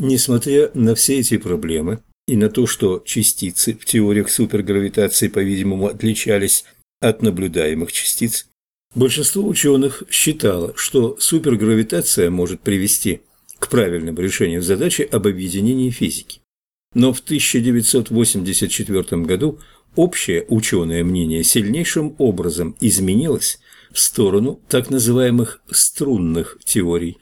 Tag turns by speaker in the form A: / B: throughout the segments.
A: Несмотря на все эти проблемы и на то, что частицы в теориях супергравитации, по-видимому, отличались от наблюдаемых частиц, большинство ученых считало, что супергравитация может привести к правильному решению задачи об объединении физики. Но в 1984 году общее ученое мнение сильнейшим образом изменилось в сторону так называемых струнных теорий.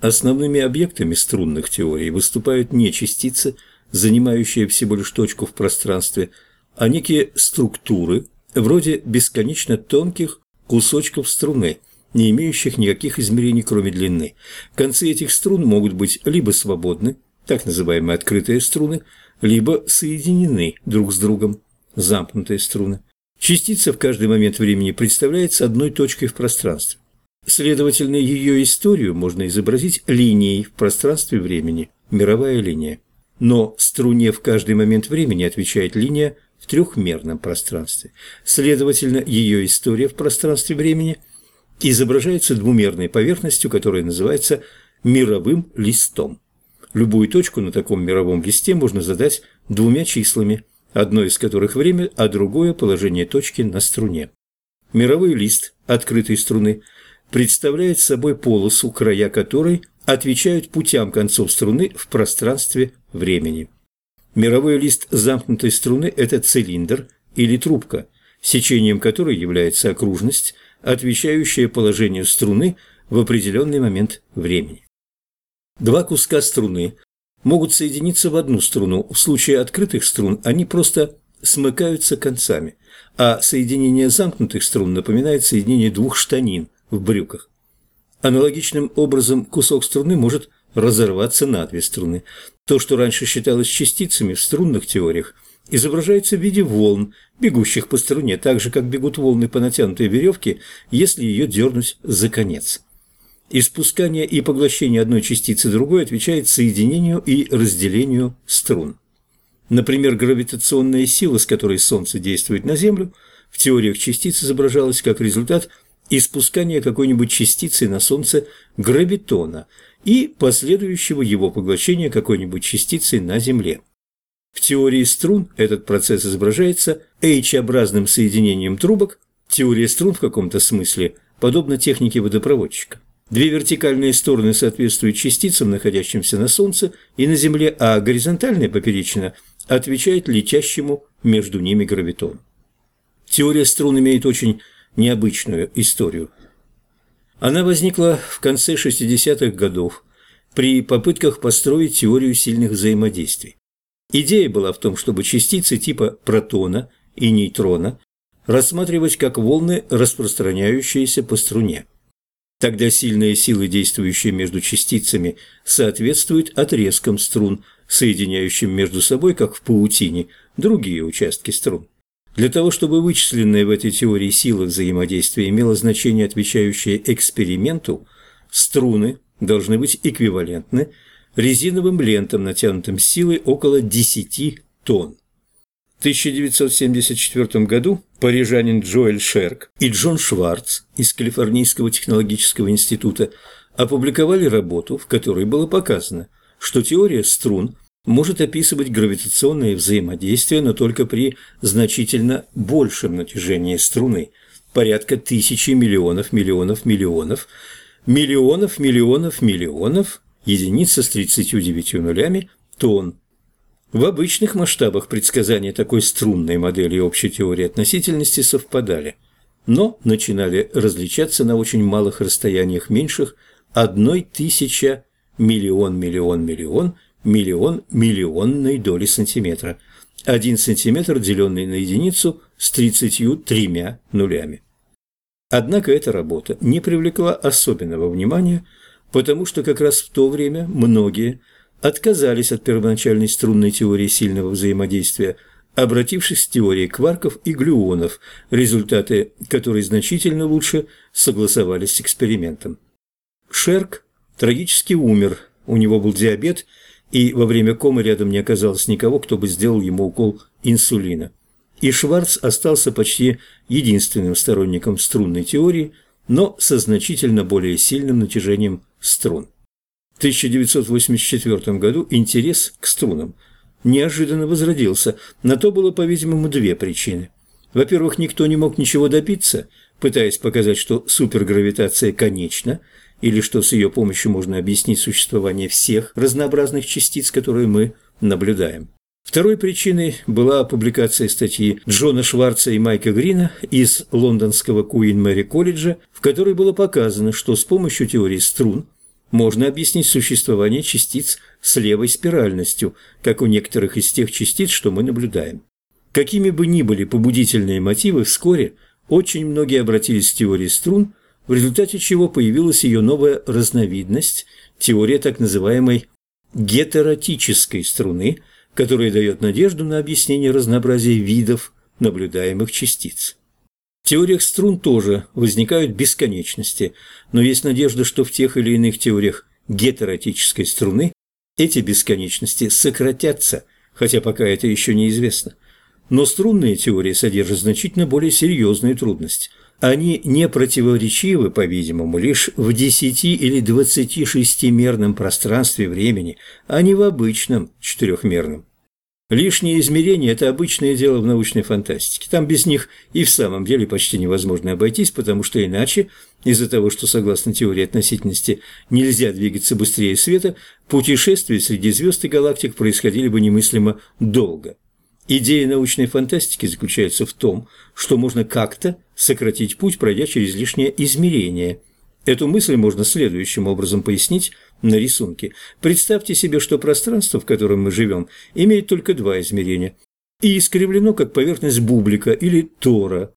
A: Основными объектами струнных теорий выступают не частицы, занимающие всего лишь точку в пространстве, а некие структуры, вроде бесконечно тонких кусочков струны, не имеющих никаких измерений, кроме длины. Концы этих струн могут быть либо свободны, так называемые открытые струны, либо соединены друг с другом, замкнутые струны. Частица в каждый момент времени представляется одной точкой в пространстве. Следовательно, ее историю можно изобразить линией в пространстве времени, мировая линия. Но струне в каждый момент времени отвечает линия в трехмерном пространстве. Следовательно, ее история в пространстве времени изображается двумерной поверхностью, которая называется мировым листом. Любую точку на таком мировом листе можно задать двумя числами, одно из которых время, а другое – положение точки на струне. Мировой лист открытой струны – представляет собой полосу, края которой отвечают путям концов струны в пространстве времени. Мировой лист замкнутой струны – это цилиндр или трубка, сечением которой является окружность, отвечающая положению струны в определенный момент времени. Два куска струны могут соединиться в одну струну. В случае открытых струн они просто смыкаются концами, а соединение замкнутых струн напоминает соединение двух штанин – в брюках. Аналогичным образом кусок струны может разорваться на две струны. То, что раньше считалось частицами в струнных теориях, изображается в виде волн, бегущих по струне, так же, как бегут волны по натянутой веревке, если ее дернуть за конец. Испускание и поглощение одной частицы другой отвечает соединению и разделению струн. Например, гравитационная сила, с которой Солнце действует на Землю, в теориях частиц изображалась как результат – испускания какой-нибудь частицы на Солнце гравитона и последующего его поглощения какой-нибудь частицей на Земле. В теории струн этот процесс изображается H-образным соединением трубок. Теория струн в каком-то смысле подобна технике водопроводчика. Две вертикальные стороны соответствуют частицам, находящимся на Солнце и на Земле, а горизонтальная поперечина отвечает летящему между ними гравитону. Теория струн имеет очень необычную историю. Она возникла в конце 60-х годов при попытках построить теорию сильных взаимодействий. Идея была в том, чтобы частицы типа протона и нейтрона рассматривать как волны, распространяющиеся по струне. Тогда сильные силы, действующие между частицами, соответствуют отрезкам струн, соединяющим между собой, как в паутине, другие участки струн. Для того, чтобы вычисленная в этой теории сила взаимодействия имела значение, отвечающее эксперименту, струны должны быть эквивалентны резиновым лентам, натянутым силой около 10 тонн. В 1974 году парижанин Джоэль Шерк и Джон Шварц из Калифорнийского технологического института опубликовали работу, в которой было показано, что теория струн может описывать гравитационное взаимодействие, но только при значительно большем натяжении струны, порядка тысячи миллионов миллионов миллионов, миллионов миллионов миллионов, единица с 39 нулями, тонн. В обычных масштабах предсказания такой струнной модели общей теории относительности совпадали, но начинали различаться на очень малых расстояниях меньших одной тысяча миллион миллион миллион – миллион миллионной доли сантиметра. Один сантиметр, деленный на единицу, с 33 нулями. Однако эта работа не привлекла особенного внимания, потому что как раз в то время многие отказались от первоначальной струнной теории сильного взаимодействия, обратившись к теории кварков и глюонов, результаты которой значительно лучше согласовались с экспериментом. Шерк трагически умер, у него был диабет – и во время комы рядом не оказалось никого, кто бы сделал ему укол инсулина. И Шварц остался почти единственным сторонником струнной теории, но со значительно более сильным натяжением струн. 1984 году интерес к струнам неожиданно возродился. На то было, по-видимому, две причины. Во-первых, никто не мог ничего добиться, пытаясь показать, что супергравитация конечна, или что с ее помощью можно объяснить существование всех разнообразных частиц, которые мы наблюдаем. Второй причиной была публикация статьи Джона Шварца и Майка Грина из лондонского Куин Мэри колледжа, в которой было показано, что с помощью теории струн можно объяснить существование частиц с левой спиральностью, как у некоторых из тех частиц, что мы наблюдаем. Какими бы ни были побудительные мотивы, вскоре очень многие обратились к теории струн, в результате чего появилась ее новая разновидность – теория так называемой гетеротической струны – которое дает надежду на объяснение разнообразия видов наблюдаемых частиц. В теориях струн тоже возникают бесконечности, но есть надежда, что в тех или иных теориях гетеротической струны эти бесконечности сократятся, хотя пока это еще неизвестно. Но струнные теории содержат значительно более серьезную трудность. Они не противоречивы, по-видимому, лишь в 10 или 26-мерном пространстве времени, а не в обычном четырехмерном. Лишние измерения – это обычное дело в научной фантастике. Там без них и в самом деле почти невозможно обойтись, потому что иначе, из-за того, что, согласно теории относительности, нельзя двигаться быстрее света, путешествия среди звезд и галактик происходили бы немыслимо долго. Идея научной фантастики заключается в том, что можно как-то сократить путь, пройдя через лишнее измерение. Эту мысль можно следующим образом пояснить на рисунке. Представьте себе, что пространство, в котором мы живем, имеет только два измерения и искривлено, как поверхность бублика или тора.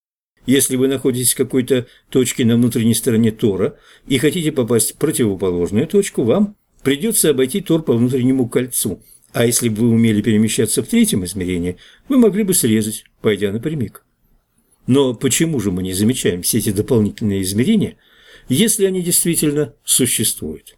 A: Если вы находитесь в какой-то точке на внутренней стороне тора и хотите попасть в противоположную точку, вам придется обойти тор по внутреннему кольцу – а если бы вы умели перемещаться в третьем измерении, вы могли бы срезать, пойдя напрямик. Но почему же мы не замечаем все эти дополнительные измерения, если они действительно существуют?